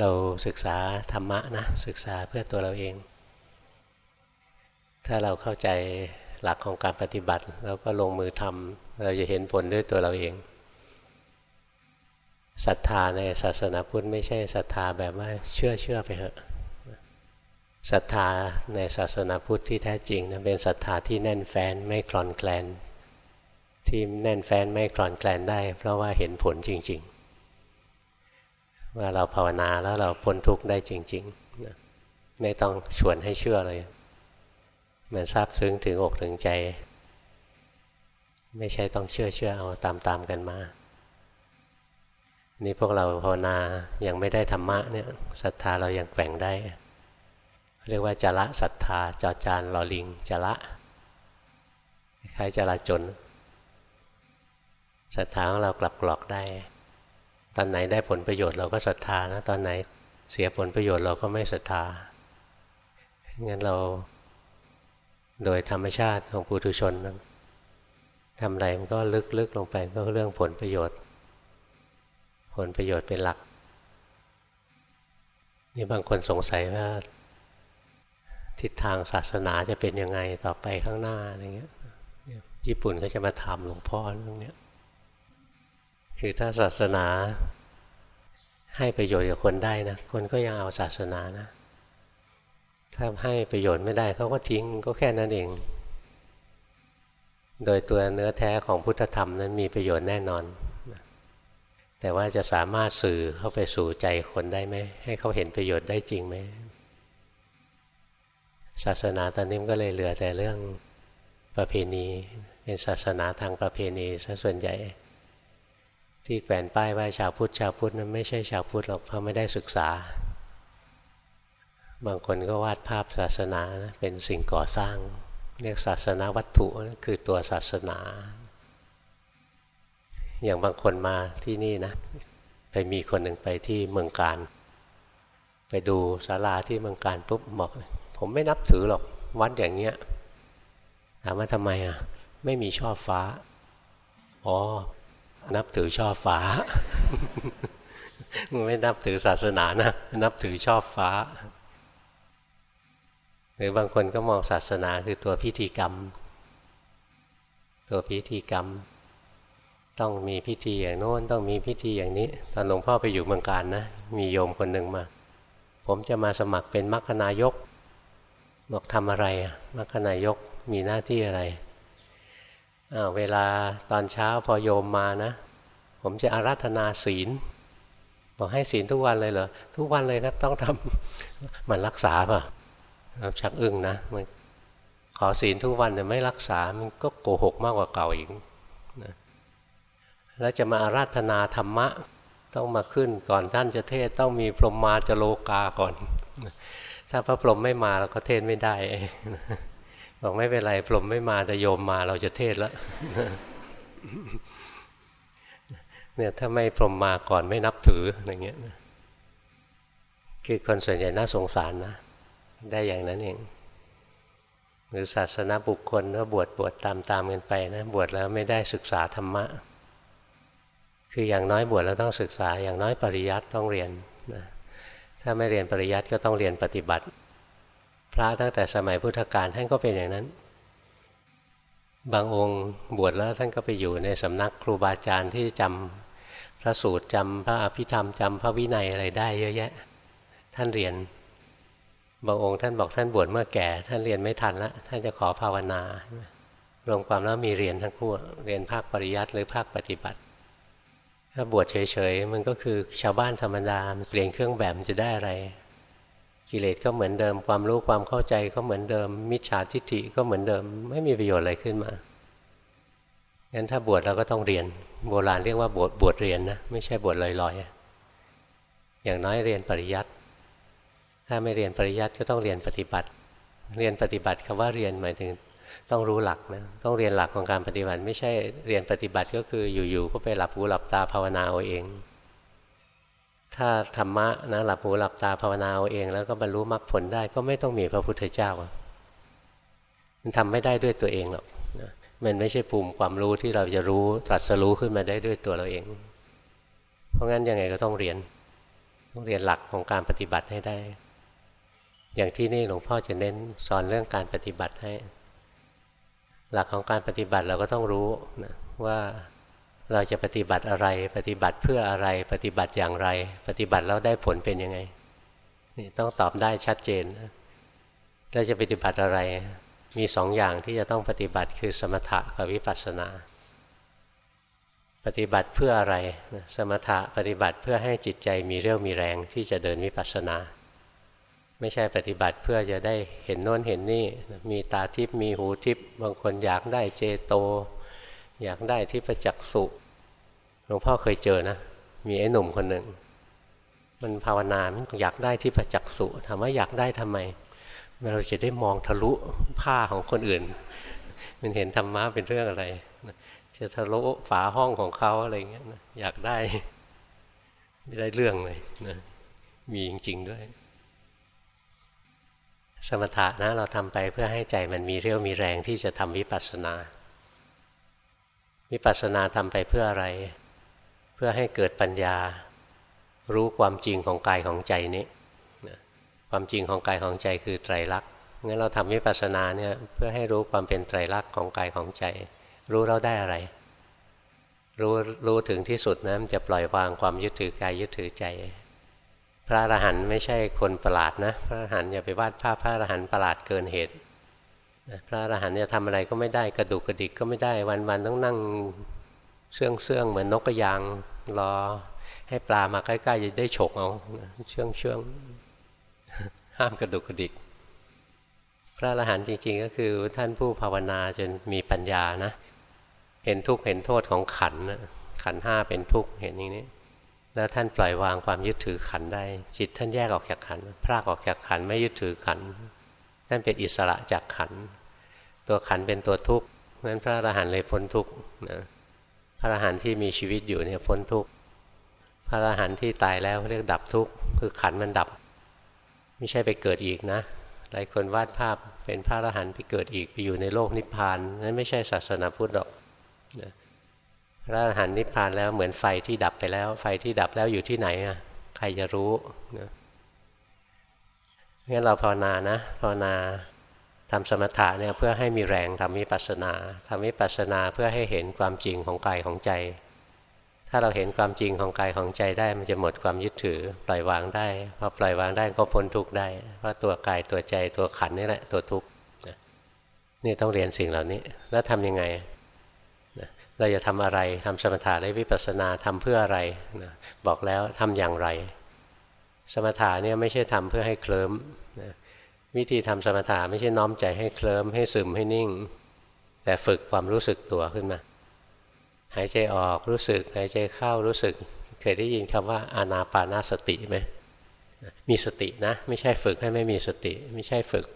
เราศึกษาธรรมะนะศึกษาเพื่อตัวเราเอง ถ้าเราเข้าใจหลักของการปฏิบัติเราก็ลงมือทำเราจะเห็นผลด้วยตัวเราเองศรัทธาในศาสนาพุทธไม่ใช่ศรัทธาแบบว่าเชื่อเชื่อไปเถอะศรัทธาในศาสนาพุทธที่แท้จริงนะเป็นศรัทธาที่แน่นแฟ้นไม่คลอนแคลนที่แน่นแฟ้นไม่คลอนแคลนได้ เพราะว่าเห็นผลจริง ๆ ว่าเราภาวนาแล้วเราพ้นทุกข์ได้จริงๆไม่ต้องชวนให้เชื่อเลย มันซาบซึ้งถึงอกถึงใจ ไม่ใช่ต้องเชื่อเชื่อเอาตามตามกันมา นี่พวกเราภาวนายังไม่ได้ธรรมะเนี่ยศรัทธาเรายังแกว่งได้ เรียกว่าจละศรัทธาจอจานลอลิงจละคล้ายจละจนศรัทธาของเรากลับกรอกได้ ตอนไหนได้ผลประโยชน์เราก็ศรัทธานะ ตอนไหนเสียผลประโยชน์เราก็ไม่ศรัทธา งั้นเราโดยธรรมชาติของปุถุชนทำอะไรมันก็ลึกๆลงไปก็เรื่องผลประโยชน์ ผลประโยชน์เป็นหลัก นี่บางคนสงสัยว่าทิศทางศาสนาจะเป็นยังไงต่อไปข้างหน้าอะไรเงี้ย ญี่ปุ่นก็จะมาถามหลวงพ่อเรื่องเนี้ย คือถ้าศาสนาให้ประโยชน์กับคนได้นะคนก็ยังเอาศาสนานะ ถ้าให้ประโยชน์ไม่ได้เขาก็ทิ้งก็แค่นั้นเอง โดยตัวเนื้อแท้ของพุทธธรรมนั้นมีประโยชน์แน่นอน แต่ว่าจะสามารถสื่อเข้าไปสู่ใจคนได้ไหมให้เขาเห็นประโยชน์ได้จริงไหมศาสนาตอนนี้ก็เลยเหลือแต่เรื่องประเพณี เป็นศาสนาทางประเพณีซะส่วนใหญ่ ที่แขวนป้ายว่าชาวพุทธชาวพุทธนั้นไม่ใช่ชาวพุทธหรอกเพราะไม่ได้ศึกษา บางคนก็วาดภาพศาสนาเป็นสิ่งก่อสร้าง เรียกศาสนาวัตถุคือตัวศาสนา อย่างบางคนมาที่นี่นะ ไปมีคนหนึ่งไปที่เมืองการ ไปดูศาลาที่เมืองการปุ๊บบอกผมไม่นับถือหรอกวัดอย่างเงี้ยถามว่าทำไมอะ ไม่มีช่อฟ้าอ๋อ นับถือช่อฟ้าไม่นับถือศาสนานะนับถือช่อฟ้า หรือบางคนก็มองศาสนาคือตัวพิธีกรรม ตัวพิธีกรรม ต้องมีพิธีอย่างโน้นต้องมีพิธีอย่างนี้ ตอนหลวงพ่อไปอยู่เมืองการนะ มีโยมคนหนึ่งมา ผมจะมาสมัครเป็นมัคคนายกบอกทำอะไรมัคคนายกมีหน้าที่อะไร เวลาตอนเช้าพอโยมมานะ ผมจะอาราธนาศีล บอกให้ศีลทุกวันเลยเหรอ ทุกวันเลยครับต้องทำมันรักษาป่ะเราชักอึ้งนะมันขอศีลทุกวันแต่ไม่รักษา มันก็โกหกมากกว่าเก่าอีกนะแล้วจะมาอาราธนาธรรมะ ต้องมาขึ้นก่อนท่านจะเทศต้องมีพรหมมาจโลกาก่อน ถ้าพระพรหมไม่มาเราก็เทศไม่ได้ บอกไม่เป็นไรพรหมไม่มาแต่โยมมาเราจะเทศแล้วเนี่ยถ้าไม่พรหมมาก่อนไม่นับถืออย่างเงี้ยคือคนส่วนใหญ่น่าสงสารนะ ได้อย่างนั้นเองหรือศาสนาบุคคลก็บวชบวชตามตามกันไปนะ บวชแล้วไม่ได้ศึกษาธรรมะ คืออย่างน้อยบวชแล้วต้องศึกษา อย่างน้อยปริยัติต้องเรียนนะถ้าไม่เรียนปริยัติก็ต้องเรียนปฏิบัติ พระตั้งแต่สมัยพุทธกาลท่านก็เป็นอย่างนั้น บางองค์บวชแล้วท่านก็ไปอยู่ในสำนักครูบาอาจารย์ที่จำพระสูตรจำพระอภิธรรมจำพระวินัยอะไรได้เยอะแยะ ท่านเรียน บางองค์ท่านบอกท่านบวชเมื่อแก่ ท่านเรียนไม่ทันล้วท่านจะขอภาวนารวมความแล้วมีเรียนทั้งคู่เรียนภาคปริยัติหรือภาคปฏิบัติ ถ้าบวชเฉยๆมันก็คือชาวบ้านธรรมดาเปลี่ยนเครื่องแบบจะได้อะไร กิเลสก็เหมือนเดิม ความรู้ความเข้าใจก็เหมือนเดิม มิจฉาทิฏฐิก็เหมือนเดิม ไม่มีประโยชน์อะไรขึ้นมางั้นถ้าบวชเราก็ต้องเรียน โบราณเรียกว่าบวชบวชเรียนนะไม่ใช่บวชลอยๆอย่างน้อยเรียนปริยัติถ้าไม่เรียนปริยัติก็ต้องเรียนปฏิบัติ เรียนปฏิบัติคำว่าเรียนหมายถึงต้องรู้หลักนะต้องเรียนหลักของการปฏิบัติ ไม่ใช่เรียนปฏิบัติก็คืออยู่ๆก็ไปหลับหูหลับตาภาวนาเอาเอง ถ้าธรรมะนะหลับหูหลับตาภาวนาเอาเอง แล้วก็บรรลุมรรคผลได้ก็ไม่ต้องมีพระพุทธเจ้า มันทำไม่ได้ด้วยตัวเองหรอกนะมันไม่ใช่ภูมิความรู้ที่เราจะรู้ตรัสรู้ขึ้นมาได้ด้วยตัวเราเอง เพราะงั้นยังไงก็ต้องเรียน ต้องเรียนหลักของการปฏิบัติให้ได้ อย่างที่นี่หลวงพ่อจะเน้นสอนเรื่องการปฏิบัติให้ หลักของการปฏิบัติเราก็ต้องรู้นะว่า เราจะปฏิบัติอะไร ปฏิบัติเพื่ออะไร ปฏิบัติอย่างไร ปฏิบัติแล้วได้ผลเป็นยังไง นี่ต้องตอบได้ชัดเจนเราจะปฏิบัติอะไร มีสองอย่างที่จะต้องปฏิบัติคือสมถะกับวิปัสสนา ปฏิบัติเพื่ออะไร สมถะปฏิบัติเพื่อให้จิตใจมีเรี่ยวมีแรงที่จะเดินวิปัสสนา ไม่ใช่ปฏิบัติเพื่อจะได้เห็นโน้นเห็นนี่ มีตาทิพย์มีหูทิพย์บางคนอยากได้เจโต อยากได้ที่ประจักษ์สุหลวงพ่อเคยเจอนะ มีไอ้หนุ่มคนหนึ่ง มันภาวนามันอยากได้ที่ประจักษ์สุถามว่าอยากได้ทำไม เราจะได้มองทะลุผ้าของคนอื่น มันเห็นธรรมะเป็นเรื่องอะไร จะทะลุฝาห้องของเขาอะไรเงี้ยอยากได้ไม่ได้เรื่องเลยนะมีจริงๆด้วย สมถะนะเราทำไปเพื่อให้ใจมันมีเรี่ยวมีแรงที่จะทำวิปัสสนา วิปัสสนาทำไปเพื่ออะไร เพื่อให้เกิดปัญญา รู้ความจริงของกายของใจนี้ความจริงของกายของใจคือไตรลักษณ์งั้นเราทำวิปัสสนาเนี่ยเพื่อให้รู้ความเป็นไตรลักษณ์ของกายของใจ รู้เราได้อะไร รู้รู้ถึงที่สุดนะมันจะปล่อยวางความยึดถือกายยึดถือใจ พระอรหันต์ไม่ใช่คนประหลาดนะ พระอรหันต์อย่าไปวาดภาพพระอรหันต์ประหลาดเกินเหตุ พระอรหันต์จะทำอะไรก็ไม่ได้กระดุกกระดิกก็ไม่ได้วันๆต้องนั่งเชื่องเชื่องเหมือนนกกระยางรอให้ปลามาใกล้ๆจะได้ฉกเอาเชื่องเชื่องห้ามกระดุกกระดิก พระอรหันต์จริง ๆ ก็คือท่านผู้ภาวนาจนมีปัญญานะ เห็นทุกข์เห็นโทษของขันขันห้าเป็นทุกข์เห็นอย่างนี้ แล้วท่านปล่อยวางความยึดถือขันได้ จิตท่านแยกออกจากขันพรากออกจากขันไม่ยึดถือขัน ท่านเป็นอิสระจากขัน ตัวขันเป็นตัวทุกข์นั้นพระอรหันต์เลยพ้นทุกข์นะพระอรหันต์ที่มีชีวิตอยู่เนี่ยพ้นทุกข์พระอรหันต์ที่ตายแล้วเรียกดับทุกข์คือขันมันดับ ไม่ใช่ไปเกิดอีกนะ หลายคนวาดภาพเป็นพระอรหันต์ไปเกิดอีกไปอยู่ในโลกนิพพานนั้นไม่ใช่ศาสนาพุทธหรอกนะพระอรหันต์นิพพานแล้วเหมือนไฟที่ดับไปแล้ว ไฟที่ดับแล้วอยู่ที่ไหนอะใครจะรู้นะ งั้นเราภาวนานะภาวนาทำสมถะเนี่ยเพื่อให้มีแรงทำวิปัสสนาทำวิปัสสนาเพื่อให้เห็นความจริงของกายของใจ ถ้าเราเห็นความจริงของกายของใจได้มันจะหมดความยึดถือปล่อยวางได้พอปล่อยวางได้ก็พ้นทุกข์ได้เพราะตัวกายตัวใจตัวขันนี่แหละตัวทุกข์นี่ต้องเรียนสิ่งเหล่านี้ แล้วทํำยังไงเราจะทำอะไรทำสมถะและวิปัสสนาทำเพื่ออะไรบอกแล้วทำอย่างไร สมถะเนี่ยไม่ใช่ทำเพื่อให้เคลิ้มนะวิธีทำสมถะไม่ใช่น้อมใจให้เคลิ้มให้ซึมให้นิ่ง แต่ฝึกความรู้สึกตัวขึ้นมา หายใจออกรู้สึก หายใจเข้ารู้สึก เคยได้ยินคำว่าอานาปานาสติไหมมีสตินะ ไม่ใช่ฝึกให้ไม่มีสติ ไม่ใช่ฝึก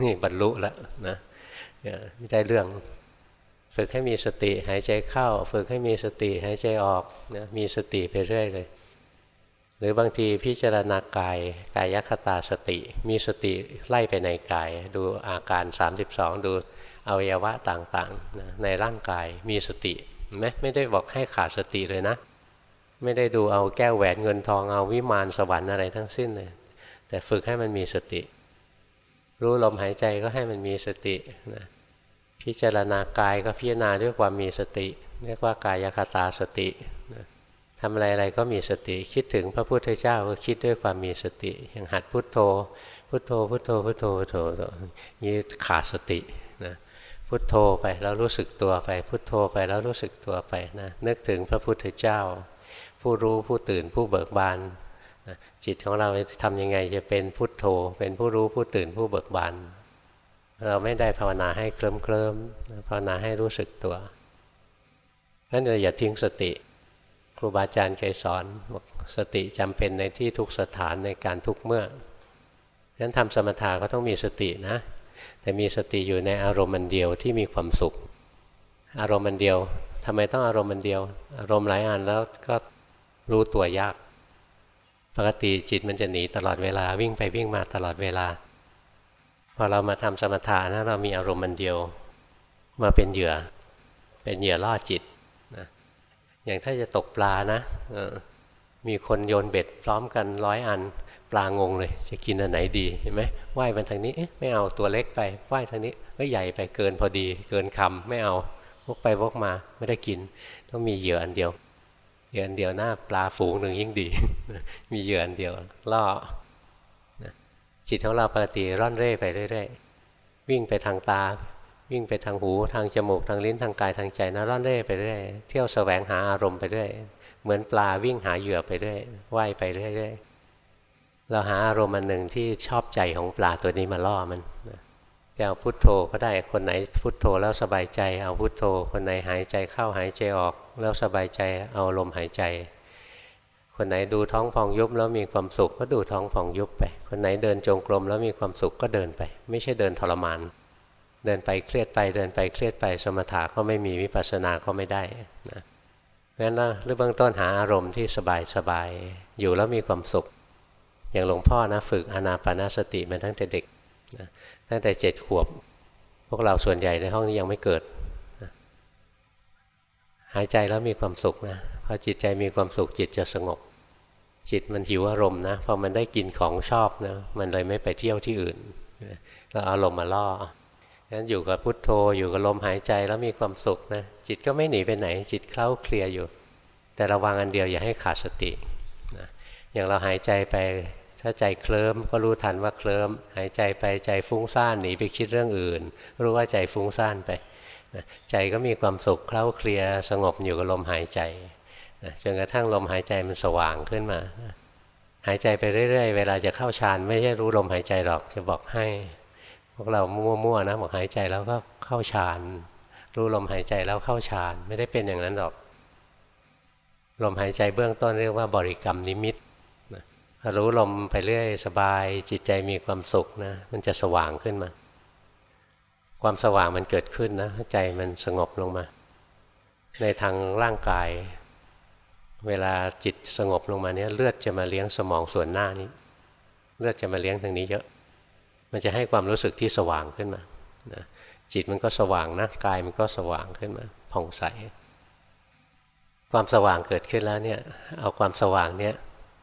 นี่บรรลุแล้วนะไม่ได้เรื่อง ฝึกให้มีสติ หายใจเข้า ฝึกให้มีสติ หายใจออกนะมีสติไปเรื่อยเลย หรือบางทีพิจารณากายกายคตาสติ มีสติไล่ไปในกาย ดูอาการ 32 ดูอวัยวะต่างๆนะในร่างกายมีสติไหมไม่ได้บอกให้ขาดสติเลยนะ ไม่ได้ดูเอาแก้วแหวนเงินทองเอาวิมานสวรรค์อะไรทั้งสิ้นเลยแต่ฝึกให้มันมีสติ รู้ลมหายใจก็ให้มันมีสตินะพิจารณากายก็พิจารณาด้วยความมีสติ เรียกว่ากายคตาสติ ทำอะไรอะไรก็มีสติ คิดถึงพระพุทธเจ้าก็คิดด้วยความมีสติอย่างหัดพุทโธ พุทโธ พุทโธ พุทโธพุทโธนี่ขาดสตินะพุทโธไปแล้วรู้สึกตัวไป พุทโธไปแล้วรู้สึกตัวไปนะนึกถึงพระพุทธเจ้า ผู้รู้ผู้ตื่นผู้เบิกบานนะจิตของเราทำยังไงจะเป็นพุทโธ เป็นผู้รู้ผู้ตื่นผู้เบิกบานเราไม่ได้ภาวนาให้เคลิ้มเคลิมภาวนาให้รู้สึกตัวนั้นเราอย่าทิ้งสติ ครูบาอาจารย์เคยสอนบอกสติจำเป็นในที่ทุกสถานในการทุกเมื่อฉะนั้นทำสมถะก็ต้องมีสตินะ แต่มีสติอยู่ในอารมณ์มันเดียวที่มีความสุข อารมณ์มันเดียวทำไมต้องอารมณ์มันเดียว อารมณ์หลายอันแล้วก็รู้ตัวยาก ปกติจิตมันจะหนีตลอดเวลาวิ่งไปวิ่งมาตลอดเวลา พอเรามาทำสมถะนะเรามีอารมณ์มันเดียว มาเป็นเหยื่อ เป็นเหยื่อล่อจิต อย่างถ้าจะตกปลานะมีคนโยนเบ็ดพร้อมกันร้อยอัน ปลางงเลย จะกินอันไหนดีเห็นไหมว่ายมันทางนี้ไม่เอาตัวเล็กไปว่ายทางนี้ก็ใหญ่ไปเกินพอดี เกินคำไม่เอาวกไปวกมาไม่ได้กิน ต้องมีเหยื่ออันเดียวเหยื่ออันเดียวหน้าปลาฝูงหนึ่งยิ่งดี มีเหยื่ออันเดียวล่อจิตของเราปกติร่อนเร่ไปเรื่อยๆวิ่งไปทางตา วิ่งไปทางหูทางจมูกทางลิ้นทางกายทางใจนะร่อนเร่ไปเรื่อยเที่ยวแสวงหาอารมณ์ไปเรื่อยเหมือนปลาวิ่งหาเหยื่อไปเรื่อยว่ายไปเรื่อยๆเราหาอารมณ์อันหนึ่งที่ชอบใจของปลาตัวนี้มาล่อมันจะเอาพุทโธก็ได้คนไหนพุทโธแล้วสบายใจ เอาพุทโธ คนไหนหายใจเข้าหายใจออก แล้วสบายใจเอาลมหายใจ คนไหนดูท้องพองยุบแล้วมีความสุขก็ดูท้องพองยุบไป คนไหนเดินจงกรมแล้วมีความสุขก็เดินไป ไม่ใช่เดินทรมาน เดินไปเครียดไปเดินไปเครียดไปสมถะก็ไม่มีวิปัสสนาก็ไม่ได้นะเพราะฉะนั้นเรื่องเบื้องต้นหาอารมณ์ที่สบายสบายอยู่แล้วมีความสุข อย่างหลวงพ่อนะฝึกอนาปานาสติมาตั้งแต่เด็กนะตั้งแต่เจ็ดขวบ พวกเราส่วนใหญ่ในห้องนี้ยังไม่เกิดนะหายใจแล้วมีความสุขนะพอจิตใจมีความสุขจิตจะสงบ จิตมันหิวอารมณ์นะพอมันได้กินของชอบนะมันเลยไม่ไปเที่ยวที่อื่นเราอารมณ์มาล่อ งั้นอยู่กับพุทโธอยู่กับลมหายใจแล้วมีความสุขนะจิตก็ไม่หนีไปไหน จิตเคล้าเคลียอยู่ แต่ระวังอันเดียวอย่าให้ขาดสตินะอย่างเราหายใจไปถ้าใจเคลิ้มก็รู้ทันว่าเคลิ้มหายใจไปใจฟุ้งซ่านหนีไปคิดเรื่องอื่น รู้ว่าใจฟุ้งซ่านไปนะใจก็มีความสุขเคล้าเคลียสงบอยู่กับลมหายใจนะจนกระทั่งลมหายใจมันสว่างขึ้นมานะหายใจไปเรื่อย ๆ เวลาจะเข้าฌานไม่ใช่รู้ลมหายใจหรอกจะบอกให้ พวกเรามั่วๆนะบอกหายใจแล้วก็เข้าฌานรู้ลมหายใจแล้วเข้าฌานไม่ได้เป็นอย่างนั้นหรอก ลมหายใจเบื้องต้นเรียกว่าบริกรรมนิมิตรู้ลมไปเรื่อยสบายจิตใจมีความสุขนะมันจะสว่างขึ้นมา ความสว่างมันเกิดขึ้นนะใจมันสงบลงมา ในทางร่างกาย เวลาจิตสงบลงมาเนี้ยเลือดจะมาเลี้ยงสมองส่วนหน้านี้ เลือดจะมาเลี้ยงทางนี้เยอะ มันจะให้ความรู้สึกที่สว่างขึ้นมานะจิตมันก็สว่างนะกายมันก็สว่างขึ้นมาผ่องใส ความสว่างเกิดขึ้นแล้วเนี่ย เอาความสว่างเนี่ย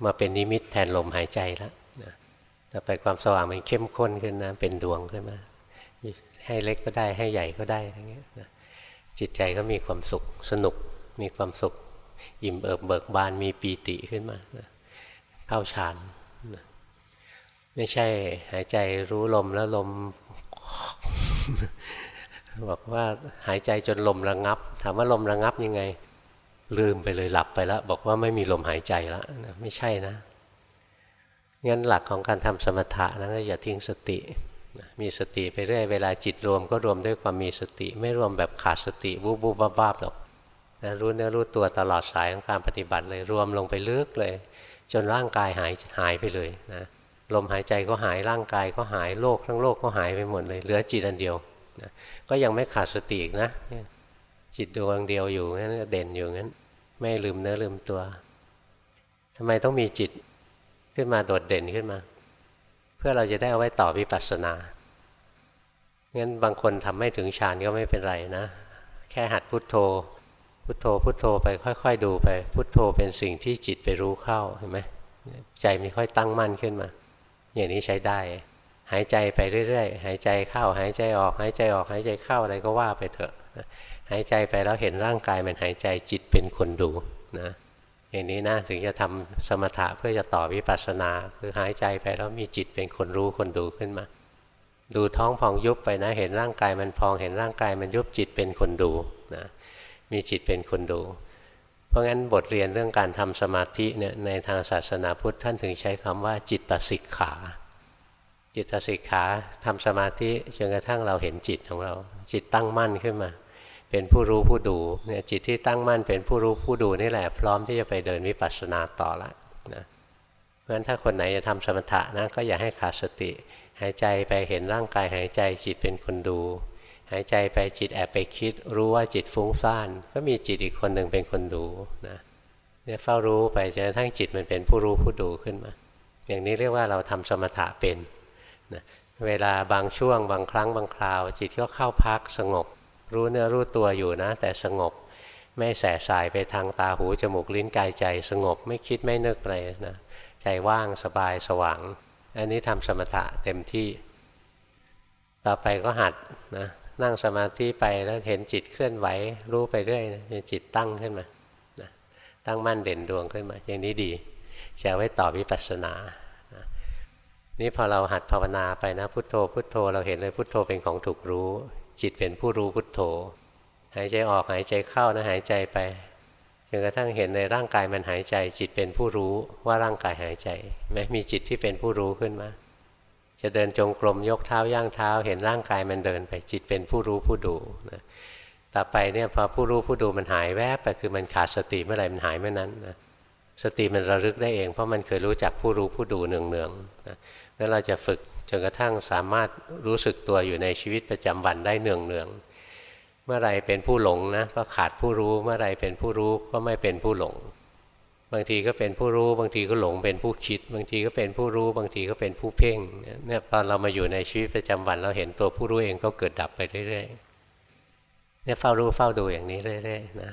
มาเป็นนิมิตแทนลมหายใจแล้วนะต่อไปความสว่างมันเข้มข้นขึ้นนะเป็นดวงขึ้นมาให้เล็กก็ได้ให้ใหญ่ก็ได้อย่างเงี้ยนะจิตใจก็มีความสุขสนุกมีความสุข อิ่มเอิบเบิกบานมีปีติขึ้นมานะเข้าฌานนะ ไม่ใช่หายใจรู้ลมแล้วลมบอกว่าหายใจจนลมระงับ ถามว่าลมระงับยังไง ลืมไปเลยหลับไปแล้ว บอกว่าไม่มีลมหายใจแล้วไม่ใช่นะงั้นหลักของการทำสมถะนะอย่าทิ้งสติ มีสติไปเรื่อยเวลาจิตรวมก็รวมด้วยความมีสติ ไม่รวมแบบขาดสติบูบูบ้าบ้าหรอกนะรู้เนื้อรู้ตัวตลอดสายของการปฏิบัติเลยรวมลงไปลึกเลย จนร่างกายหายหายไปเลยนะ ลมหายใจก็หายร่างกายก็หายโลกทั้งโลกก็หายไปหมดเลย เหลือจิตอันเดียวนะก็ยังไม่ขาดสติอีกนะ จิตดวงเดียวอยู่งั้นเด่นอยู่งั้น ไม่ลืมเนื้อลืมตัวทำไมต้องมีจิตขึ้นมาโดดเด่นขึ้นมา เพื่อเราจะได้เอาไว้ต่อวิปัสสนางั้นบางคนทำไม่ถึงฌานก็ไม่เป็นไรนะ แค่หัดพุทโธ พุทโธพุทโธไปค่อย ๆ ดูไป พุทโธเป็นสิ่งที่จิตไปรู้เข้าเห็นไหมใจม่ค่อยตั้งมั่นขึ้นมา อย่างนี้ใช้ได้ หายใจไปเรื่อยๆ หายใจเข้า หายใจออก หายใจออก หายใจเข้าอะไรก็ว่าไปเถอะ หายใจไปแล้วเห็นร่างกายมันหายใจจิตเป็นคนดูนะอย่างนี้นะถึงจะทำสมถะเพื่อจะต่อวิปัสสนา คือหายใจไปแล้วมีจิตเป็นคนรู้คนดูขึ้นมา ดูท้องพองยุบไปนะ เห็นร่างกายมันพองเห็นร่างกายมันยุบจิตเป็นคนดูนะมีจิตเป็นคนดู เพราะงั้นบทเรียนเรื่องการทำสมาธิเนี่ยในทางศาสนาพุทธท่านถึงใช้คำว่าจิตสิกขา จิตสิกขาทำสมาธิจนกระทั่งเราเห็นจิตของเรา จิตตั้งมั่นขึ้นมา เป็นผู้รู้ผู้ดูเนี่ยจิตที่ตั้งมั่นเป็นผู้รู้ผู้ดูนี่แหละพร้อมที่จะไปเดินวิปัสสนาต่อละนะเพราะฉะนั้นถ้าคนไหนจะทำสมถะนะก็อย่าให้ขาดสติ หายใจไปเห็นร่างกายหายใจจิตเป็นคนดู หายใจไปจิตแอบไปคิด รู้ว่าจิตฟุ้งซ่าน ก็มีจิตอีกคนหนึ่งเป็นคนดูนะเนี่ยเฝ้ารู้ไปจนกระทั่งจิตมันเป็นผู้รู้ผู้ดูขึ้นมา อย่างนี้เรียกว่าเราทำสมถะเป็นนะเวลาบางช่วงบางครั้งบางคราว จิตก็เข้าพักสงบ รู้เนื้อรู้ตัวอยู่นะ แต่สงบไม่แสสายไปทางตาหูจมูกลิ้นกายใจ สงบไม่คิดไม่นึกอะไรนะใจว่างสบายสว่าง อันนี้ทำสมถะเต็มที่ ต่อไปก็หัดนะ นั่งสมาธิไปแล้วเห็นจิตเคลื่อนไหว รู้ไปเรื่อยนะจิตตั้งขึ้นมานะตั้งมั่นเด่นดวงขึ้นมา อย่างนี้ดีจะไว้ต่อวิปัสสนานะนี่พอเราหัดภาวนาไปนะ พุทโธ พุทโธ เราเห็นเลยพุทโธเป็นของถูกรู้ จิตเป็นผู้รู้พุทโธ หายใจออกหายใจเข้านะหายใจไปจนกระทั่งเห็นในร่างกายมันหายใจ จิตเป็นผู้รู้ว่าร่างกายหายใจไหมมีจิตที่เป็นผู้รู้ขึ้นมา จะเดินจงกรมยกเท้าย่างเท้า เห็นร่างกายมันเดินไป จิตเป็นผู้รู้ผู้ดูนะต่อไปเนี่ยพอผู้รู้ผู้ดูมันหายแวบไปคือมันขาดสติเมื่อไหร่มันหายเมื่อนั้นนะสติมันระลึกได้เอง เพราะมันเคยรู้จักผู้รู้ผู้ดูเนืองๆนะแล้วเราจะฝึกจนกระทั่งสามารถรู้สึกตัวอยู่ในชีวิตประจำวันได้เนืองๆเมื่อไรเป็นผู้หลงนะก็ขาดผู้รู้ เมื่อไรเป็นผู้รู้ก็ไม่เป็นผู้หลง บางทีก็เป็นผู้รู้ บางทีก็หลงเป็นผู้คิด บางทีก็เป็นผู้รู้ บางทีก็เป็นผู้เพ่งเนี่ยตอนเรามาอยู่ในชีวิตประจำวันเราเห็นตัวผู้รู้เองก็เกิดดับไปเรื่อยๆเนี่ยเฝ้ารู้เฝ้าดูอย่างนี้เรื่อยๆนะ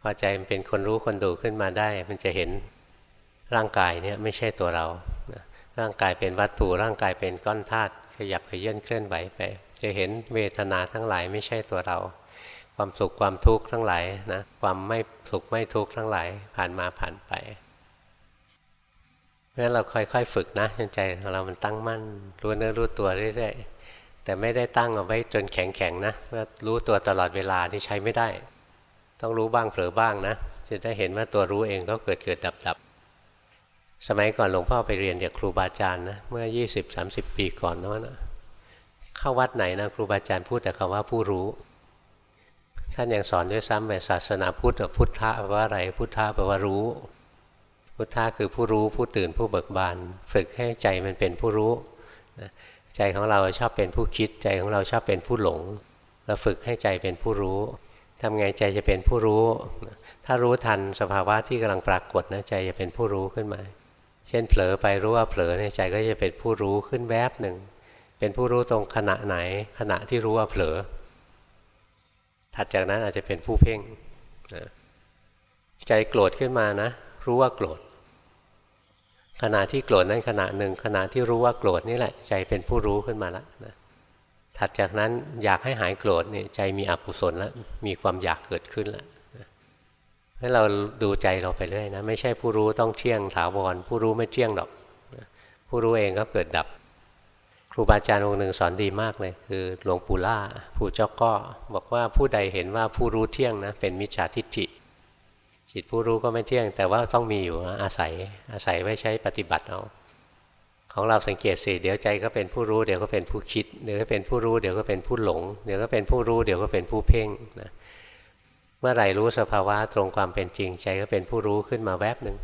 พอใจมันเป็นคนรู้คนดูขึ้นมาได้ มันจะเห็นร่างกายเนี่ยไม่ใช่ตัวเราร่างกายเป็นวัตถุร่างกายเป็นก้อนธาตุขยับขยื่นเคลื่อนไหวไป จะเห็นเวทนาทั้งหลายไม่ใช่ตัวเรา ความสุขความทุกข์ทั้งหลายนะความไม่สุขไม่ทุกข์ทั้งหลายผ่านมาผ่านไปเพราะฉะนั้นเราค่อยๆ ฝึกนะใจของเรามันตั้งมั่นรู้เนื้อรู้ตัวเรื่อยๆแต่ไม่ได้ตั้งเอาไว้จนแข็งๆนะว่ารู้ตัวตลอดเวลาที่ใช้ไม่ได้ ต้องรู้บ้างเผลอบ้างนะจะได้เห็นว่าตัวรู้เองก็เกิดเกิดดับดับสมัยก่อนหลวงพ่อไปเรียนจากครูบาอาจารย์นะเมื่อ 20-30 ปีก่อนนั้นนะเข้าวัดไหนนะครูบาอาจารย์พูดแต่คำว่าผู้รู้ ท่านยังสอนด้วยซ้ำไปศาสนาพุทธพุทธะแปลว่าอะไรพุทธะแปลว่ารู้ พุทธะคือผู้รู้ผู้ตื่นผู้เบิกบาน ฝึกให้ใจมันเป็นผู้รู้ ใจของเราชอบเป็นผู้คิด ใจของเราชอบเป็นผู้หลง เราฝึกให้ใจเป็นผู้รู้ทำไงใจจะเป็นผู้รู้ ถ้ารู้ทันสภาวะที่กำลังปรากฏนะใจจะเป็นผู้รู้ขึ้นมา เช่นเผลอไปรู้ว่าเผลอในใจก็จะเป็นผู้รู้ขึ้นแวบหนึ่งเป็นผู้รู้ตรงขณะไหนขณะที่รู้ว่าเผลอ ถัดจากนั้นอาจจะเป็นผู้เพ่งนะใจโกรธขึ้นมานะ รู้ว่าโกรธขณะที่โกรธนั้นขณะหนึ่งขณะที่รู้ว่าโกรธนี่แหละ ใจเป็นผู้รู้ขึ้นมาแล้วนะถัดจากนั้นอยากให้หายโกรธนี่ใจมีอกุศลแล้วมีความอยากเกิดขึ้นแล้วให้เราดูใจเราไปเรื่อยนะ ไม่ใช่ผู้รู้ต้องเที่ยงถาวรผู้รู้ไม่เที่ยงหรอก ผู้รู้เองก็เกิดดับ รูบาอาจารย์องค์หนึ่งสอนดีมากเลยคือหลวงปู่ล่าผู้เจ้าก็บอกว่าผู้ใดเห็นว่าผู้รู้เที่ยงนะเป็นมิจฉาทิฏฐิจิตผู้รู้ก็ไม่เที่ยง แต่ว่าต้องมีอยู่อาศัยอาศัยไว้ใช้ปฏิบัติเอาของเราสังเกตสิเดี๋ยวใจก็เป็นผู้รู้เดี๋ยวก็เป็นผู้คิดเดี๋ยวก็เป็นผู้รู้เดี๋ยวก็เป็นผู้หลง เดี๋ยวก็เป็นผู้รู้เดี๋ยวก็เป็นผู้เพ่งนะเมื่อไหร่รู้สภาวะตรงความเป็นจริงใจก็เป็นผู้รู้ขึ้นมาแวบหนึ่ง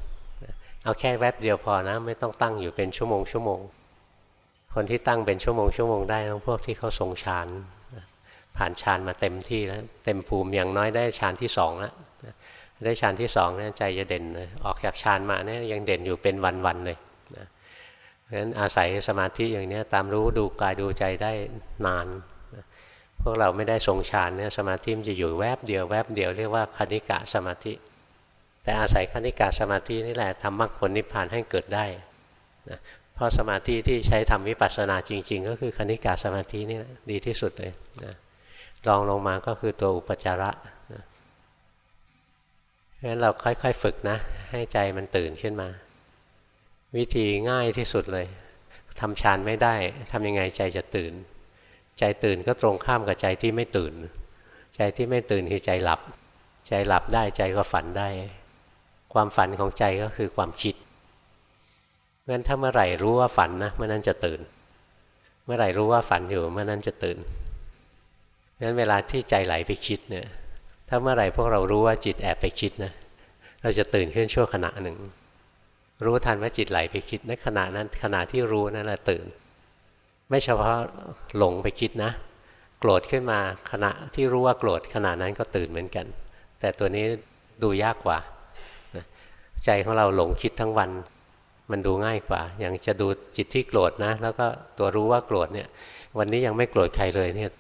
เอาแค่แวบเดียวพอนะ ไม่ต้องตั้งอยู่เป็นชั่วโมงชั่วโมง คนที่ตั้งเป็นชั่วโมงชั่วโมงได้ต้องพวกที่เขาทรงฌานผ่านฌานมาเต็มที่แล้ว เต็มภูมิอย่างน้อยได้ฌานที่สองแล้วได้ฌานที่สองเนี่ยใจจะเด่นเลยออกจากฌานมาเนี่ยยังเด่นอยู่เป็นวันๆเลยนะเพราะฉะนั้นอาศัยสมาธิอย่างนี้ตามรู้ดูกายดูใจได้นานพวกเราไม่ได้ทรงฌานเนี่ยสมาธิมันจะอยู่แวบเดียวแวบเดียวเรียกว่าคณิกะสมาธิ แต่อาศัยคณิกะสมาธินี่แหละทำมรรคผลนิพพานให้เกิดได้นะ เพราะสมาธิที่ใช้ทำวิปัสสนาจริง ๆ ก็คือคณิกาสมาธินี่ดีที่สุดเลยนะรองลงมาก็คือตัวอุปจาระนะเพราะฉะนั้นเราค่อยๆฝึกนะ ให้ใจมันตื่นขึ้นมา วิธีง่ายที่สุดเลยทำฌานไม่ได้ทำยังไงใจจะตื่น ใจตื่นก็ตรงข้ามกับใจที่ไม่ตื่น ใจที่ไม่ตื่นคือใจหลับ ใจหลับได้ใจก็ฝันได้ ความฝันของใจก็คือความคิด งั้นถ้าเมื่อไหร่รู้ว่าฝันนะเมื่อนั้นจะตื่น เมื่อไหร่รู้ว่าฝันอยู่เมื่อนั้นจะตื่นงั้นเวลาที่ใจไหลไปคิดเนี่ย ถ้าเมื่อไหร่พวกเรารู้ว่าจิตแอบไปคิดนะเราจะตื่นขึ้นชั่วขณะหนึ่ง รู้ทันว่าจิตไหลไปคิดในขณะนั้นขณะที่รู้นั่นแหละตื่น ไม่เฉพาะหลงไปคิดนะ โกรธขึ้นมาขณะที่รู้ว่าโกรธขณะนั้นก็ตื่นเหมือนกัน แต่ตัวนี้ดูยากกว่า ใจของเราหลงคิดทั้งวัน มันดูง่ายกว่า อย่างจะดูจิตที่โกรธนะ แล้วก็ตัวรู้ว่าโกรธเนี่ย วันนี้ยังไม่โกรธใครเลยเนี่ย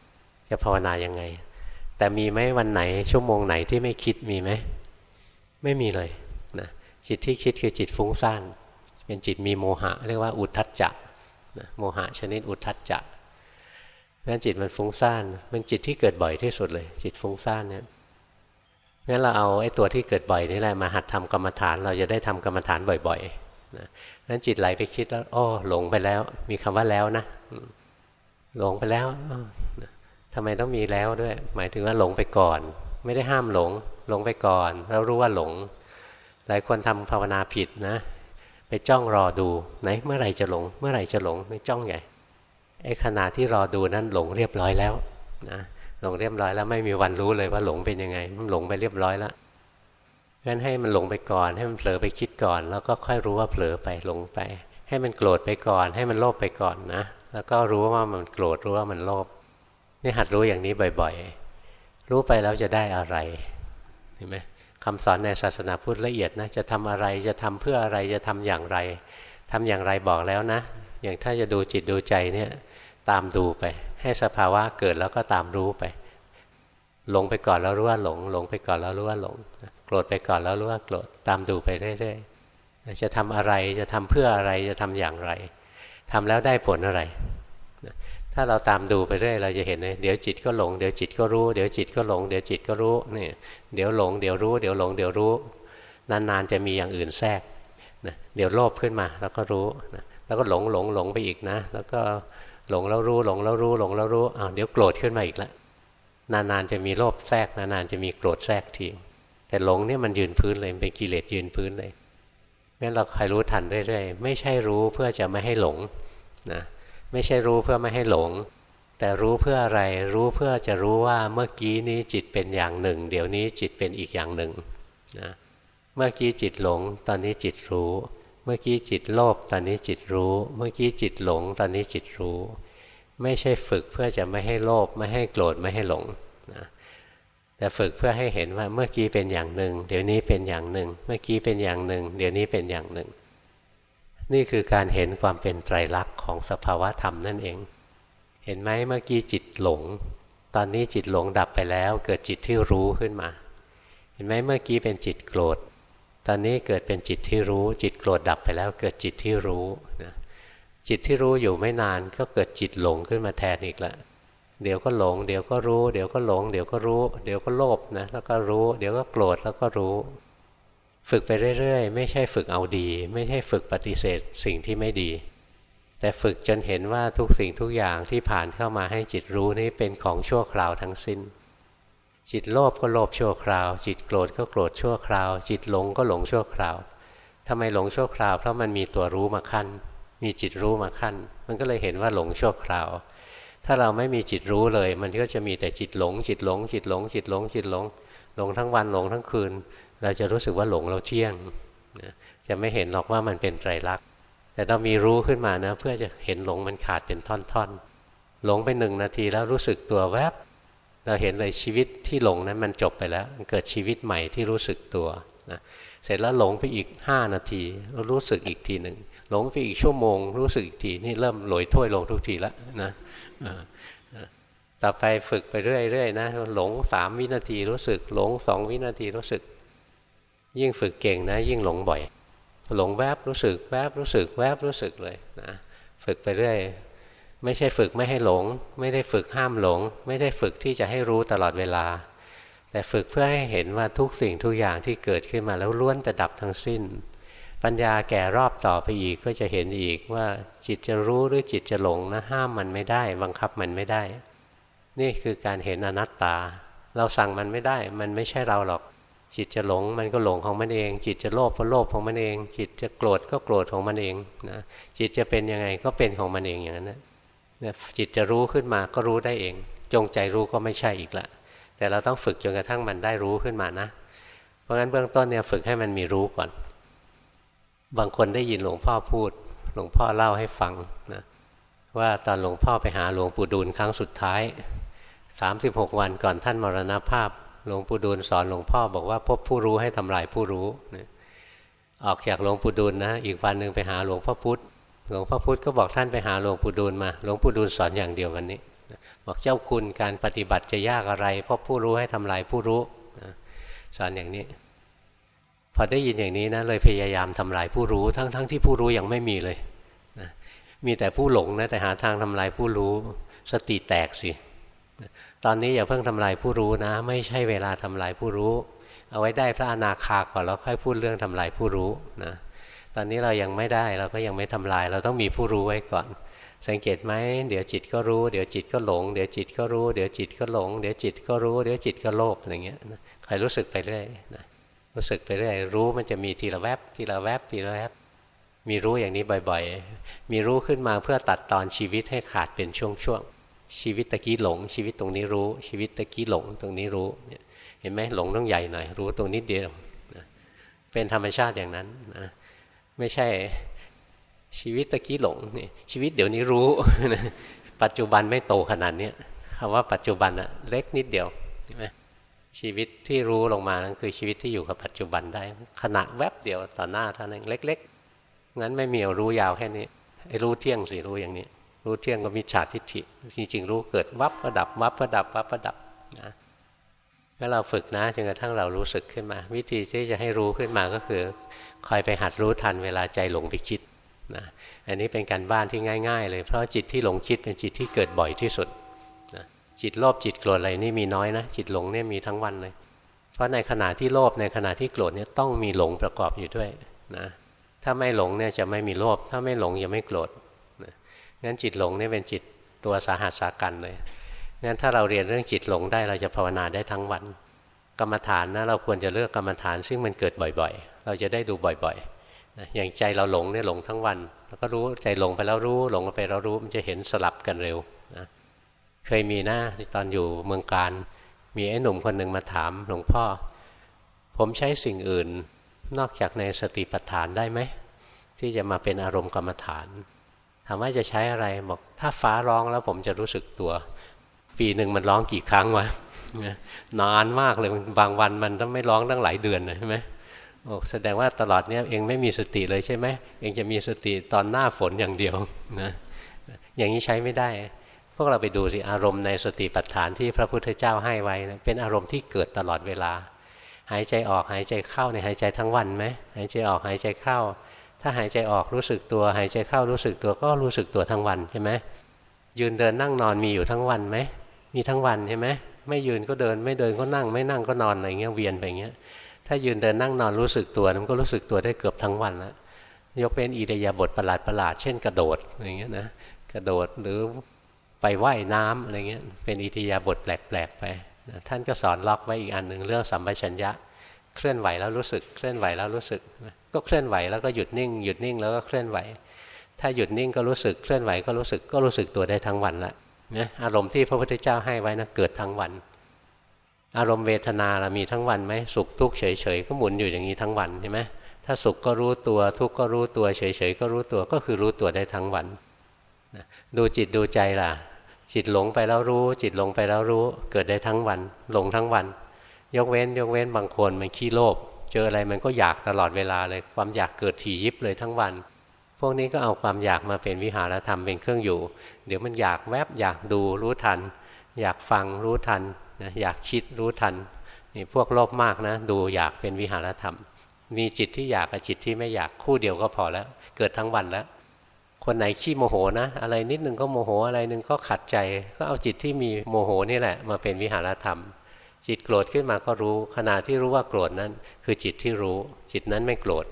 จะภาวนายังไง แต่มีไหมวันไหนชั่วโมงไหนที่ไม่คิดมีไหมไม่มีเลยนะจิตที่คิดคือจิตฟุ้งซ่านเป็นจิตมีโมหะ เรียกว่าอุทธัจจะนะโมหะชนิดอุทธัจจะงั้นจิตมันฟุ้งซ่านเป็นจิตที่เกิดบ่อยที่สุดเลย จิตฟุ้งซ่านเนี่ยงั้นเราเอาไอ้ตัวที่เกิดบ่อยนี่แหละมาหัดทำกรรมฐาน เราจะได้ทำกรรมฐานบ่อย ๆ นะงั้นจิตไหลไปคิดแล้วอ้อหลงไปแล้ว มีคำว่าแล้วนะหลงไปแล้วทำไมต้องมีแล้วด้วย หมายถึงว่าหลงไปก่อน ไม่ได้ห้ามหลง หลงไปก่อน แล้วรู้ว่าหลง หลายคนทำภาวนาผิดนะ ไปจ้องรอดูไหนเมื่อไหร่จะหลง เมื่อไหร่จะหลงไม่จ้องใหญ่ไอ้ขณะที่รอดูนั้นหลงเรียบร้อยแล้วนะหลงเรียบร้อยแล้วไม่มีวันรู้เลยว่าหลงเป็นยังไงมันหลงไปเรียบร้อยแล้ว งั้นให้มันหลงไปก่อน ให้มันเผลอไปคิดก่อน แล้วก็ค่อยรู้ว่าเผลอไปหลงไป ให้มันโกรธไปก่อน ให้มันโลภไปก่อนนะ แล้วก็รู้ว่ามันโกรธรู้ว่ามันโลภนี่หัดรู้อย่างนี้บ่อยๆ รู้ไปแล้วจะได้อะไรเห็นไหมคำสอนในศาสนาพุทธละเอียดนะจะทำอะไรจะทำเพื่ออะไรจะทำอย่างไรทำอย่างไรบอกแล้วนะ อย่างถ้าจะดูจิตดูใจเนี่ยตามดูไป ให้สภาวะเกิดแล้วก็ตามรู้ไป หลงไปก่อนแล้วรู้ว่าหลง หลงไปก่อนแล้วรู้ว่าหลง โกรธไปก่อนแล้วรู้ว่าโกรธตามดูไปเรื่อยๆจะทำอะไรจะทำเพื่ออะไรจะทำอย่างไรทำแล้วได้ผลอะไร ถ้าเราตามดูไปเรื่อยเราจะเห็นเลยเดี๋ยวจิตก็หลงเดี๋ยวจิตก็รู้เดี๋ยวจิตก็หลงเดี๋ยวจิตก็รู้นี่เดี๋ยวหลงเดี๋ยวรู้เดี๋ยวหลงเดี๋ยวรู้ นานๆจะมีอย่างอื่นแทรกนะเดี๋ยวโลภขึ้นมาแล้วก็รู้นะแล้วก็หลงหลงหลงไปอีกนะ แล้วก็หลงแล้วรู้หลงแล้วรู้หลงแล้วรู้อ้าวเดี๋ยวโกรธขึ้นมาอีกแล้วนานๆจะมีโลภแทรกนานๆจะมีโกรธแทรกที แต่หลงเนี่ยมันยืนพื้นเลยเป็นกิเลสยืนพื้นเลยงั้นเราใครรู้ทันเรื่อยๆ ไม่ใช่รู้เพื่อจะไม่ให้หลงนะไม่ใช่รู้เพื่อไม่ให้หลง แต่รู้เพื่ออะไรรู้เพื่อจะรู้ว่าเมื่อกี้นี้จิตเป็นอย่างหนึ่ง เดี๋ยวนี้จิตเป็นอีกอย่างหนึ่งนะเมื่อกี้จิตหลง ตอนนี้จิตรู้ เมื่อกี้จิตโลภตอนนี้จิตรู้ เมื่อกี้จิตหลง ตอนนี้จิตรู้ ไม่ใช่ฝึกเพื่อจะไม่ให้โลภไม่ให้โกรธไม่ให้หลงนะ แต่ฝึกเพื่อให้เห็นว่าเมื่อกี้เป็นอย่างหนึ่ง เดี๋ยวนี้เป็นอย่างหนึ่ง เมื่อกี้เป็นอย่างหนึ่ง เดี๋ยวนี้เป็นอย่างหนึ่ง นี่คือการเห็นความเป็นไตรลักษณ์ของสภาวะธรรมนั่นเอง เห็นไหมเมื่อกี้จิตหลง ตอนนี้จิตหลงดับไปแล้ว เกิดจิตที่รู้ขึ้นมา เห็นไหมเมื่อกี้เป็นจิตโกรธ ตอนนี้เกิดเป็นจิตที่รู้ จิตโกรธดับไปแล้ว เกิดจิตที่รู้นะจิตที่รู้อยู่ไม่นานก็เกิดจิตหลงขึ้นมาแทนอีกและ เดี๋ยวก็หลง เดี๋ยวก็รู้ เดี๋ยวก็หลง เดี๋ยวก็รู้ เดี๋ยวก็โลภนะแล้วก็รู้ เดี๋ยวก็โกรธแล้วก็รู้ ฝึกไปเรื่อยๆ ไม่ใช่ฝึกเอาดี ไม่ใช่ฝึกปฏิเสธสิ่งที่ไม่ดี แต่ฝึกจนเห็นว่าทุกสิ่งทุกอย่างที่ผ่านเข้ามาให้จิตรู้นี้เป็นของชั่วคราวทั้งสิ้น จิตโลภก็โลภชั่วคราว จิตโกรธก็โกรธชั่วคราว จิตหลงก็หลงชั่วคราวทำไมหลงชั่วคราวเพราะมันมีตัวรู้มาขั้น มีจิตรู้มาขั้น มันก็เลยเห็นว่าหลงชั่วคราว ถ้าเราไม่มีจิตรู้เลย มันก็จะมีแต่จิตหลง จิตหลง จิตหลง จิตหลง จิตหลง หลงทั้งวันหลงทั้งคืน เราจะรู้สึกว่าหลงเราเที่ยงจะไม่เห็นหรอกว่ามันเป็นไตรลักษณ์แต่ต้องมีรู้ขึ้นมานะ เพื่อจะเห็นหลงมันขาดเป็นท่อนๆหลงไปหนึ่งนาทีแล้วรู้สึกตัวแวบเราเห็นเลยชีวิตที่หลงนั้นมันจบไปแล้วมันเกิดชีวิตใหม่ที่รู้สึกตัวนะเสร็จแล้วหลงไปอีกห้านาที รู้สึกอีกทีหนึ่งหลงไปอีกชั่วโมง รู้สึกอีกทีนี่เริ่มหลอยถ้วยลงทุกทีแล้วนะ ต่อไปฝึกไปเรื่อยๆนะหลงสามวินาทีรู้สึก หลงสองวินาทีรู้สึก ยิ่งฝึกเก่งนะ ยิ่งหลงบ่อย หลงแวบรู้สึก แวบรู้สึก แวบรู้สึกเลยนะฝึกไปเรื่อยไม่ใช่ฝึกไม่ให้หลง ไม่ได้ฝึกห้ามหลง ไม่ได้ฝึกที่จะให้รู้ตลอดเวลา แต่ฝึกเพื่อให้เห็นว่าทุกสิ่งทุกอย่างที่เกิดขึ้นมาแล้วล้วนแต่ดับทั้งสิ้น ปัญญาแก่รอบต่อไปอีกก็จะเห็นอีกว่าจิตจะรู้หรือจิตจะหลงนะห้ามมันไม่ได้ บังคับมันไม่ได้ นี่คือการเห็นอนัตตา เราสั่งมันไม่ได้ มันไม่ใช่เราหรอก จิตจะหลงมันก็หลงของมันเอง จิตจะโลภก็โลภของมันเอง จิตจะโกรธก็โกรธของมันเองนะจิตจะเป็นยังไงก็เป็นของมันเองอย่างนั้นนะจิตจะรู้ขึ้นมาก็รู้ได้เอง จงใจรู้ก็ไม่ใช่อีกละแต่เราต้องฝึกจนกระทั่งมันได้รู้ขึ้นมานะ เพราะงั้นเบื้องต้นเนี่ยฝึกให้มันมีรู้ก่อน บางคนได้ยินหลวงพ่อพูด หลวงพ่อเล่าให้ฟังนะว่าตอนหลวงพ่อไปหาหลวงปู่ดูลครั้งสุดท้าย 36 วันก่อนท่านมรณภาพ หลวงปู่ดูลสอนหลวงพ่อบอกว่าพบผู้รู้ให้ทำลายผู้รู้ออกจากหลวงปู่ดูลนะ อีกวันหนึ่งไปหาหลวงพ่อพุธหลวงพ่อพุธก็บอกท่านไปหาหลวงปู่ดูลมา หลวงปู่ดูลสอนอย่างเดียวกันนี้ บอกเจ้าคุณการปฏิบัติจะยากอะไรพราะผู้รู้ให้ทำลายผู้รู้สอนอย่างนี้ พอได้ยินอย่างนี้นะเลยพยายามทำลายผู้รู้ทั้งๆทที่ผู้รู้ยังไม่มีเลยนะมีแต่ผู้หลงนะแต่หาทางทำลายผู้รู้สติแตกสิตอนนี้อย่าเพิ่งทำลายผู้รู้นะ ไม่ใช่เวลาทำลายผู้รู้ เอาไว้ได้พระอนาคาก่อนแล้วค่อยพูดเรื่องทำลายผู้รู้นะตอนนี้เรายังไม่ได้เราก็ยังไม่ทำลาย เราต้องมีผู้รู้ไว้ก่อน สังเกตไหมเดี๋ยวจิตก็รู้ เดี๋ยวจิตก็หลง เดี๋ยวจิตก็รู้ เดี๋ยวจิตก็หลง เดี๋ยวจิตก็รู้ เดี๋ยวจิตก็โลภอะไรเงี้ยคอยรู้สึกไปเรื่อยนะ รู้สึกไปเรื่อยรู้มันจะมีทีละแวบทีละแวบทีละแวบมีรู้อย่างนี้บ่อยๆ มีรู้ขึ้นมาเพื่อตัดตอนชีวิตให้ขาดเป็นช่วงๆ ชีวิตตะกี้หลง ชีวิตตรงนี้รู้ ชีวิตตะกี้หลงตรงนี้รู้ เห็นไหมหลงต้องใหญ่หน่อย รู้ตรงนี้เดียวเป็นธรรมชาติอย่างนั้นนะไม่ใช่ชีวิตตะกี้หลงนี่ชีวิตเดี๋ยวนี้รู้ ปัจจุบันไม่โตขนาดนี้คำว่าปัจจุบันอะเล็กนิดเดียว ชีวิตที่รู้ลงมานั่นคือชีวิตที่อยู่กับปัจจุบันได้ ขณะแวบเดียวต่อหน้าเท่านั้นเล็ก ๆ งั้นไม่มีรู้ยาวแค่นี้ไอ้รู้เที่ยงสิรู้อย่างนี้ รู้เที่ยงก็มีฉาทิฏฐิจริงๆรู้เกิดวับก็ดับวับก็ดับวับก็ดับนะถ้าเราฝึกนะจนกระทั่งเรารู้สึกขึ้นมา วิธีที่จะให้รู้ขึ้นมาก็คือคอยไปหัดรู้ทันเวลาใจหลงไปคิดนะอันนี้เป็นการบ้านที่ง่าย ๆ เลยเพราะจิตที่หลงคิดเป็นจิตที่เกิดบ่อยที่สุด จิตโลภจิตโกรธอะไรนี่มีน้อยนะ จิตหลงเนี่ยมีทั้งวันเลย เพราะในขณะที่โลภในขณะที่โกรธเนี่ยต้องมีหลงประกอบอยู่ด้วยนะถ้าไม่หลงเนี่ยจะไม่มีโลภถ้าไม่หลงจะไม่โกรธนะงั้นจิตหลงเนี่ยเป็นจิตตัวสาหัสสากันเลยงั้นถ้าเราเรียนเรื่องจิตหลงได้เราจะภาวนาได้ทั้งวัน กรรมฐานนะเราควรจะเลือกกรรมฐาน ซึ่งมันเกิดบ่อยๆ เราจะได้ดูบ่อยๆนะอย่างใจเราหลงเนี่ยหลงทั้งวัน แล้วก็รู้ใจหลงไปแล้วรู้หลงไปแล้วรู้มันจะเห็นสลับกันเร็วนะ เคยมีนะตอนอยู่เมืองการ มีไอ้หนุ่มคนหนึ่งมาถามหลวงพ่อ ผมใช้สิ่งอื่นนอกจากในสติปัฏฐานได้ไหม ที่จะมาเป็นอารมณ์กรรมฐานถามว่าจะใช้อะไรบอกถ้าฟ้าร้องแล้วผมจะรู้สึกตัว ปีหนึ่งมันร้องกี่ครั้งวะนานมากเลยบางวันมันต้องไม่ร้องตั้งหลายเดือนเลยใช่ไหมบอกแสดงว่าตลอดเนี้ยเองไม่มีสติเลยใช่ไหมเองจะมีสติตอนหน้าฝนอย่างเดียวนะอย่างนี้ใช้ไม่ได้ พวกเราไปดูสิอารมณ์ในสติปัฏฐานที่พระพุทธเจ้าให้ไว้นะเป็นอารมณ์ที่เกิดตลอดเวลา หายใจออกหายใจเข้าในหายใจทั้งวันไหมหายใจออกหายใจเข้า ถ้าหายใจออกรู้สึกตัว หายใจเข้ารู้สึกตัวก็รู้สึกตัวทั้งวันใช่ไหมยืนเดินนั่งนอนมีอยู่ทั้งวันไหมมีทั้งวันใช่ไหมไม่ยืนก็เดินไม่เดินก็นั่ง ไม่นั่งก็นอนอะไรเงี้ยเวียนไปเงี้ยถ้ายืนเดินนั่งนอนรู้สึกตัวมันก็รู้สึกตัวได้เกือบทั้งวันแล้วยกเป็นอิเดียบทประหลาดประหลาดเช่นกระโดดอย่างเงี้ยนะกระโดดหรือ ไปไว่ายน้ำอะไรเงี้ยเป็นอิเดียบทแปลกๆไปท่านก็สอนล็อกไว้อีกอันหนึ่งเรื่องสัมปชัญญะ เคลื่อนไหวแล้วรู้สึก เคลื่อนไหวแล้วรู้สึก ก็เคลื่อนไหวแล้วก็หยุดนิ่ง หยุดนิ่งแล้วก็เคลื่อนไหว ถ้าหยุดนิ่งก็รู้สึก เคลื่อนไหวก็รู้สึก ก็รู้สึกตัวได้ทั้งวันละนะอารมณ์ที่พระพุทธเจ้าให้ไว้นะเกิดทั้งวัน อารมณ์เวทนาเรามีทั้งวันไหมสุขทุกข์เฉยๆก็หมุนอยู่อย่างนี้ทั้งวันใช่ไหมถ้าสุขก็รู้ตัว ทุกข์ก็รู้ตัว เฉยๆก็รู้ตัว ก็คือรู้ตัวได้ทั้งวันดูจิตดูใจล่ะ จิตหลงไปแล้วรู้ จิตหลงไปแล้วรู้ เกิดได้ทั้งวัน หลงทั้งวัน ยกเว้น ยกเว้นบางคนมันขี้โลภเจออะไรมันก็อยากตลอดเวลาเลย ความอยากเกิดถี่ยิบเลยทั้งวัน พวกนี้ก็เอาความอยากมาเป็นวิหารธรรมเป็นเครื่องอยู่ เดี๋ยวมันอยากแวบอยากดูรู้ทัน อยากฟังรู้ทันนะอยากคิดรู้ทันนี่พวกโลภมากนะ ดูอยากเป็นวิหารธรรม มีจิตที่อยากกับจิตที่ไม่อยากคู่เดียวก็พอแล้ว เกิดทั้งวันแล้ว คนไหนขี้โมโหนะ อะไรนิดนึงก็โมโหอะไรนึงก็ขัดใจ ก็เอาจิตที่มีโมโหนี่แหละ มาเป็นวิหารธรรม จิตโกรธขึ้นมาก็รู้ ขณะที่รู้ว่าโกรธนั้น คือจิตที่รู้ จิตนั้นไม่โกรธ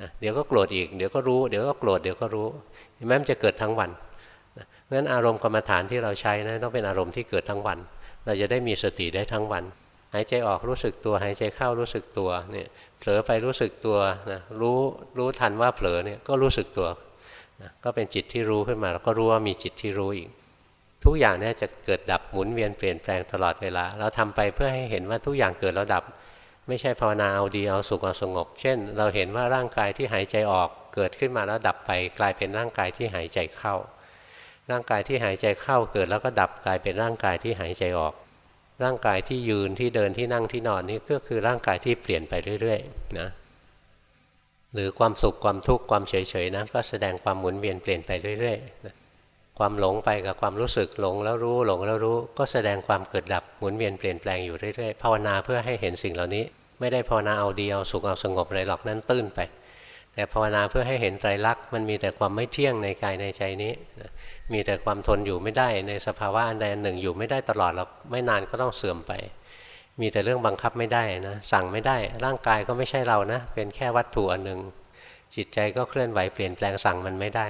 นะเดี๋ยวก็โกรธอีกเดี๋ยวก็รู้เดี๋ยวก็โกรธเดี๋ยวก็รู้แม้มันจะเกิดทั้งวันเพราะฉะนั้นอารมณ์กรรมฐานที่เราใช้นะต้องเป็นอารมณ์ที่เกิดทั้งวัน เราจะได้มีสติได้ทั้งวัน หายใจออกรู้สึกตัวหายใจเข้ารู้สึกตัวเนี่ยเผลอไปรู้สึกตัวนะรู้รู้ทันว่าเผลอเนี่ยก็รู้สึกตัว นะก็เป็นจิตที่รู้ขึ้นมา แล้วก็รู้ว่ามีจิตที่รู้อีก ทุกอย่างเนี่ยจะเกิดดับหมุนเวียนเปลี่ยนแปลงตลอดเวลา เราทำไปเพื่อให้เห็นว่าทุกอย่างเกิดแล้วดับ ไม่ใช่ภาวนาเอาดีเอาสุขเอาสงบ เช่น เราเห็นว่าร่างกายที่หายใจออกเกิดขึ้นมาแล้วดับไป กลายเป็นร่างกายที่หายใจเข้า ร่างกายที่หายใจเข้าเกิดแล้วก็ดับกลายเป็นร่างกายที่หายใจออก ร่างกายที่ยืนที่เดินที่นั่งที่นอนนี่ก็คือร่างกายที่เปลี่ยนไปเรื่อยๆนะ หรือความสุขความทุกข์ความเฉยๆนะก็แสดงความหมุนเวียนเปลี่ยนไปเรื่อยๆนะความหลงไปกับความรู้สึกหลงแล้วรู้หลงแล้วรู้ ก็แสดงความเกิดดับหมุนเวียนเปลี่ยนแปลงอยู่เรื่อยๆภาวนาเพื่อให้เห็นสิ่งเหล่านี้ ไม่ได้ภาวนาเอาดีเอาสุขเอาสงบอะไรหรอกนั่นตื้นไป แต่ภาวนาเพื่อให้เห็นไตรลักษณ์มันมีแต่ความไม่เที่ยงในกายในใจนี้มีแต่ความทนอยู่ไม่ได้ในสภาวะอันใดอันหนึ่งอยู่ไม่ได้ตลอดหรอกไม่นานก็ต้องเสื่อมไป มีแต่เรื่องบังคับไม่ได้นะสั่งไม่ได้ ร่างกายก็ไม่ใช่เรานะ เป็นแค่วัตถุอันหนึ่งจิตใจก็เคลื่อนไหวเปลี่ยนแปลงสั่งมันไม่ได้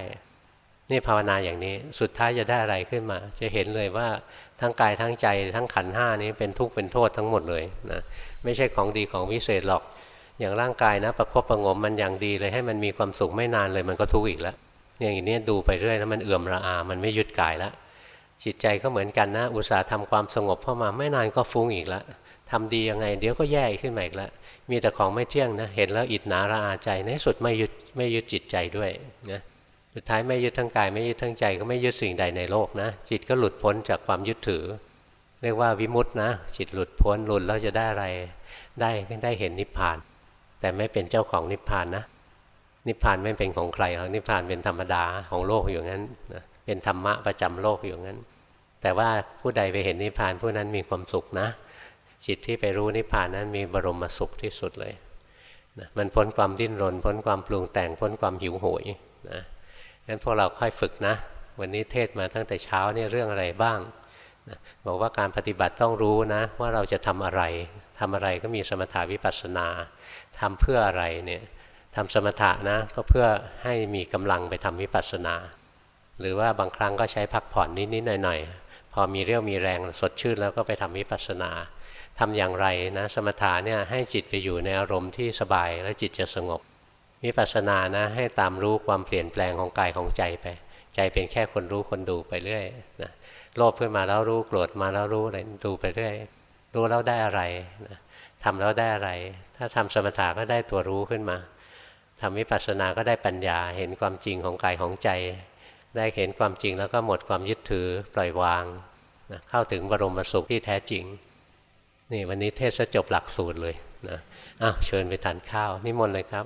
นี่ภาวนาอย่างนี้สุดท้ายจะได้อะไรขึ้นมา จะเห็นเลยว่าทั้งกายทั้งใจทั้งขันห้านี้เป็นทุกข์เป็นโทษทั้งหมดเลยนะไม่ใช่ของดีของวิเศษหรอกอย่างร่างกายนะ ประคบประงมมันอย่างดีเลยให้มันมีความสุขไม่นานเลยมันก็ทุกข์อีกแล้วอย่างนี้ดูไปเรื่อยแล้วมันเอื่อมระอา มันไม่ยึดกายแล้วจิตใจก็เหมือนกันนะ อุตส่าห์ทำความสงบเข้ามาไม่นานก็ฟุ้งอีกแล้ว ทำดียังไง เดี๋ยวก็แย่ขึ้นมาอีกแล้วมีแต่ของไม่เที่ยงนะเห็นแล้วอิดหนาระอาใจในสุดไม่ยึดไม่ยึดจิตใจด้วยนะสุดท้ายไม่ยึดทั้งกายไม่ยึดทั้งใจก็ไม่ยึดสิ่งใดในโลกนะ จิตก็หลุดพ้นจากความยึดถือ เรียกว่าวิมุตต์นะ จิตหลุดพ้นหลุดแล้วจะได้อะไรได้ได้เห็นนิพพาน แต่ไม่เป็นเจ้าของนิพพานนะ นิพพานไม่เป็นของใครหรอกนิพพานเป็นธรรมดาของโลกอยู่งั้นนะเป็นธรรมะประจำโลกอยู่งั้น แต่ว่าผู้ใดไปเห็นนิพพานผู้นั้นมีความสุขนะ จิตที่ไปรู้นิพพานนั้นมีบรมสุขที่สุดเลยนะมันพ้นความดิ้นรน พ้นความปรุงแต่งพ้นความหิวโหยนะงั้นพวกเราค่อยฝึกนะ วันนี้เทศมาตั้งแต่เช้าเนี่ยเรื่องอะไรบ้างนะบอกว่าการปฏิบัติต้องรู้นะ ว่าเราจะทำอะไรทำอะไรก็มีสมถาวิปัสสนาทำเพื่ออะไรเนี่ยทำสมถะนะก็เพื่อให้มีกำลังไปทำวิปัสสนา หรือว่าบางครั้งก็ใช้พักผ่อนนิดๆหน่อยๆพอมีเรี่ยวมีแรงสดชื่นแล้วก็ไปทำวิปัสสนา ทำอย่างไรนะสมถะเนี่ยให้จิตไปอยู่ในอารมณ์ที่สบายแล้วจิตจะสงบวิปัสสนานะให้ตามรู้ความเปลี่ยนแปลงของกายของใจไป ใจเป็นแค่คนรู้คนดูไปเรื่อยนะโลภขึ้นมาแล้วรู้โกรธมาแล้วรู้อะไรดูไปเรื่อยรู้แล้วได้อะไรนะทำแล้วได้อะไร ถ้าทำสมถะก็ได้ตัวรู้ขึ้นมาทำวิปัสสนาก็ได้ปัญญาเห็นความจริงของกายของใจ ได้เห็นความจริงแล้วก็หมดความยึดถือปล่อยวางนะเข้าถึงบรมสุขที่แท้จริง นี่วันนี้เทศจะจบหลักสูตรเลยนะอ้าวเชิญไปทานข้าวนิมนต์เลยครับ